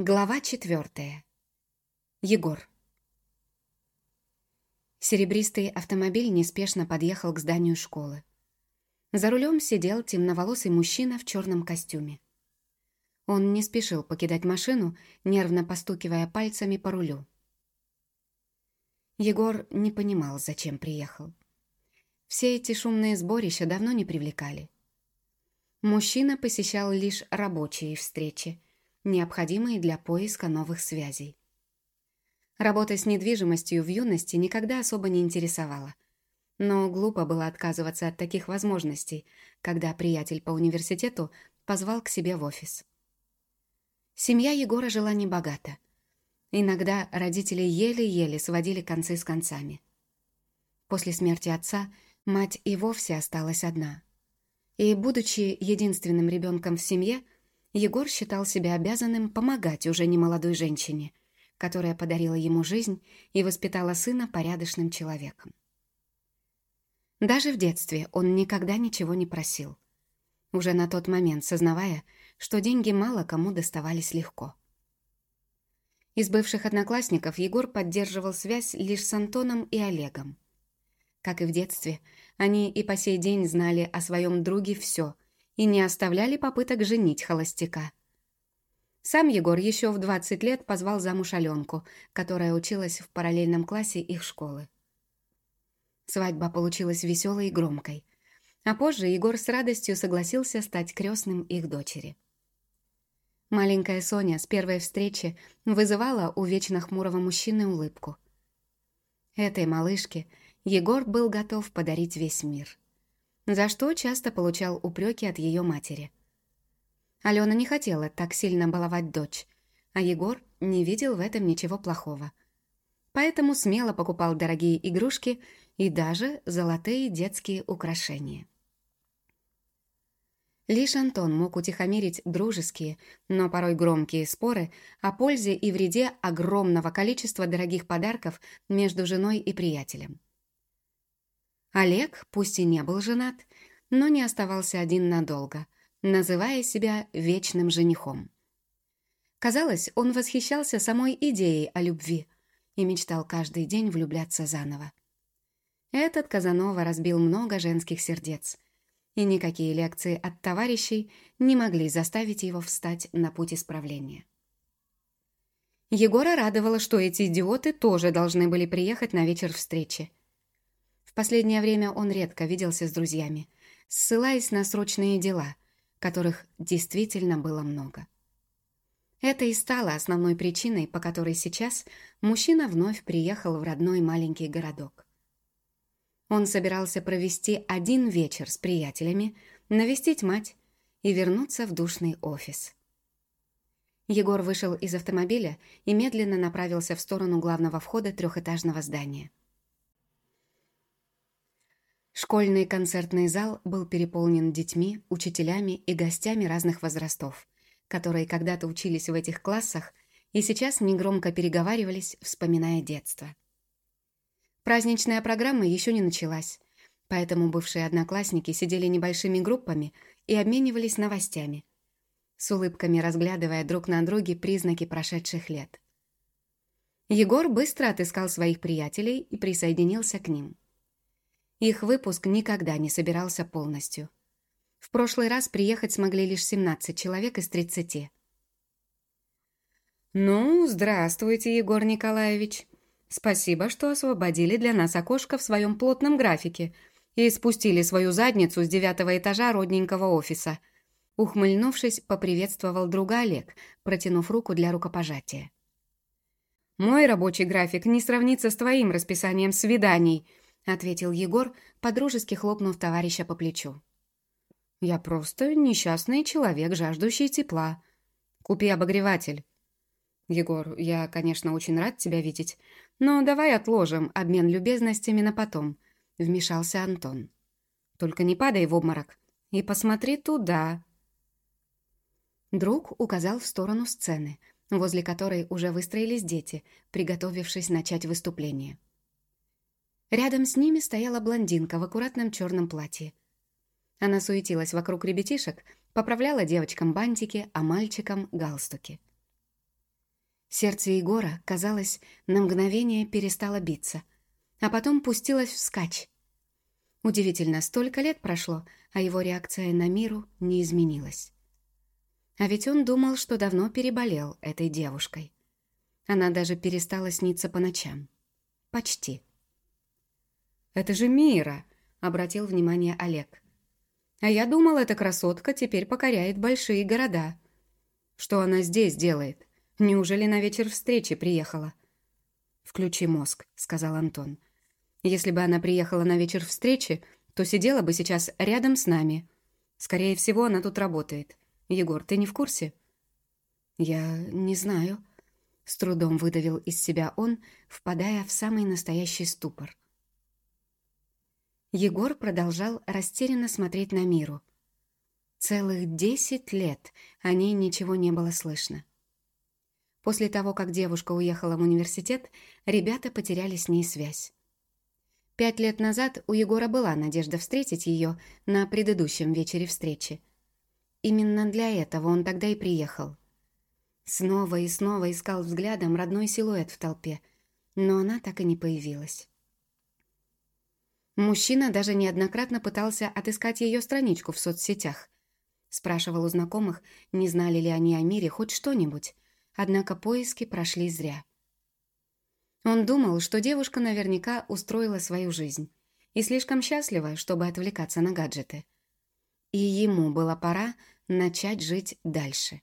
Глава четвертая. Егор. Серебристый автомобиль неспешно подъехал к зданию школы. За рулем сидел темноволосый мужчина в черном костюме. Он не спешил покидать машину, нервно постукивая пальцами по рулю. Егор не понимал, зачем приехал. Все эти шумные сборища давно не привлекали. Мужчина посещал лишь рабочие встречи – необходимые для поиска новых связей. Работа с недвижимостью в юности никогда особо не интересовала. Но глупо было отказываться от таких возможностей, когда приятель по университету позвал к себе в офис. Семья Егора жила небогато. Иногда родители еле-еле сводили концы с концами. После смерти отца мать и вовсе осталась одна. И, будучи единственным ребенком в семье, Егор считал себя обязанным помогать уже немолодой женщине, которая подарила ему жизнь и воспитала сына порядочным человеком. Даже в детстве он никогда ничего не просил, уже на тот момент сознавая, что деньги мало кому доставались легко. Из бывших одноклассников Егор поддерживал связь лишь с Антоном и Олегом. Как и в детстве, они и по сей день знали о своем друге все – и не оставляли попыток женить холостяка. Сам Егор еще в 20 лет позвал замуж Аленку, которая училась в параллельном классе их школы. Свадьба получилась веселой и громкой, а позже Егор с радостью согласился стать крестным их дочери. Маленькая Соня с первой встречи вызывала у вечно хмурого мужчины улыбку. Этой малышке Егор был готов подарить весь мир за что часто получал упреки от ее матери. Алена не хотела так сильно баловать дочь, а Егор не видел в этом ничего плохого. Поэтому смело покупал дорогие игрушки и даже золотые детские украшения. Лишь Антон мог утихомирить дружеские, но порой громкие споры о пользе и вреде огромного количества дорогих подарков между женой и приятелем. Олег, пусть и не был женат, но не оставался один надолго, называя себя вечным женихом. Казалось, он восхищался самой идеей о любви и мечтал каждый день влюбляться заново. Этот Казанова разбил много женских сердец, и никакие лекции от товарищей не могли заставить его встать на путь исправления. Егора радовало, что эти идиоты тоже должны были приехать на вечер встречи. Последнее время он редко виделся с друзьями, ссылаясь на срочные дела, которых действительно было много. Это и стало основной причиной, по которой сейчас мужчина вновь приехал в родной маленький городок. Он собирался провести один вечер с приятелями, навестить мать и вернуться в душный офис. Егор вышел из автомобиля и медленно направился в сторону главного входа трехэтажного здания. Школьный концертный зал был переполнен детьми, учителями и гостями разных возрастов, которые когда-то учились в этих классах и сейчас негромко переговаривались, вспоминая детство. Праздничная программа еще не началась, поэтому бывшие одноклассники сидели небольшими группами и обменивались новостями, с улыбками разглядывая друг на друге признаки прошедших лет. Егор быстро отыскал своих приятелей и присоединился к ним. Их выпуск никогда не собирался полностью. В прошлый раз приехать смогли лишь 17 человек из 30. «Ну, здравствуйте, Егор Николаевич. Спасибо, что освободили для нас окошко в своем плотном графике и спустили свою задницу с девятого этажа родненького офиса». Ухмыльнувшись, поприветствовал друга Олег, протянув руку для рукопожатия. «Мой рабочий график не сравнится с твоим расписанием свиданий», ответил Егор, подружески хлопнув товарища по плечу. «Я просто несчастный человек, жаждущий тепла. Купи обогреватель». «Егор, я, конечно, очень рад тебя видеть, но давай отложим обмен любезностями на потом», — вмешался Антон. «Только не падай в обморок и посмотри туда». Друг указал в сторону сцены, возле которой уже выстроились дети, приготовившись начать выступление. Рядом с ними стояла блондинка в аккуратном черном платье. Она суетилась вокруг ребятишек, поправляла девочкам бантики, а мальчикам — галстуки. Сердце Егора, казалось, на мгновение перестало биться, а потом пустилось вскачь. Удивительно, столько лет прошло, а его реакция на миру не изменилась. А ведь он думал, что давно переболел этой девушкой. Она даже перестала сниться по ночам. Почти. «Это же Мира!» — обратил внимание Олег. «А я думал, эта красотка теперь покоряет большие города. Что она здесь делает? Неужели на вечер встречи приехала?» «Включи мозг», — сказал Антон. «Если бы она приехала на вечер встречи, то сидела бы сейчас рядом с нами. Скорее всего, она тут работает. Егор, ты не в курсе?» «Я не знаю», — с трудом выдавил из себя он, впадая в самый настоящий ступор. Егор продолжал растерянно смотреть на миру. Целых десять лет о ней ничего не было слышно. После того, как девушка уехала в университет, ребята потеряли с ней связь. Пять лет назад у Егора была надежда встретить ее на предыдущем вечере встречи. Именно для этого он тогда и приехал. Снова и снова искал взглядом родной силуэт в толпе, но она так и не появилась. Мужчина даже неоднократно пытался отыскать ее страничку в соцсетях. Спрашивал у знакомых, не знали ли они о мире хоть что-нибудь, однако поиски прошли зря. Он думал, что девушка наверняка устроила свою жизнь и слишком счастлива, чтобы отвлекаться на гаджеты. И ему было пора начать жить дальше.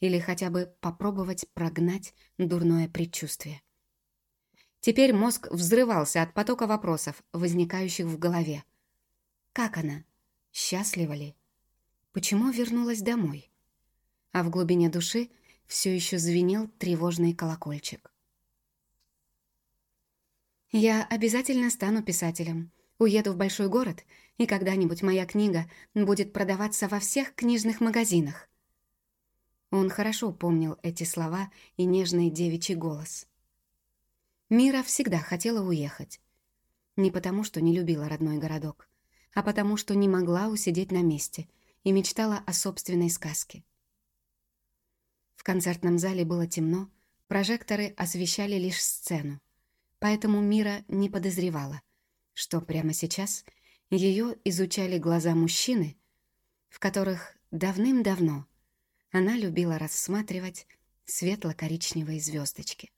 Или хотя бы попробовать прогнать дурное предчувствие. Теперь мозг взрывался от потока вопросов, возникающих в голове. Как она? Счастлива ли? Почему вернулась домой? А в глубине души все еще звенел тревожный колокольчик. Я обязательно стану писателем. Уеду в большой город, и когда-нибудь моя книга будет продаваться во всех книжных магазинах. Он хорошо помнил эти слова и нежный девичий голос. Мира всегда хотела уехать. Не потому, что не любила родной городок, а потому, что не могла усидеть на месте и мечтала о собственной сказке. В концертном зале было темно, прожекторы освещали лишь сцену поэтому Мира не подозревала, что прямо сейчас ее изучали глаза мужчины, в которых давным-давно она любила рассматривать светло-коричневые звездочки.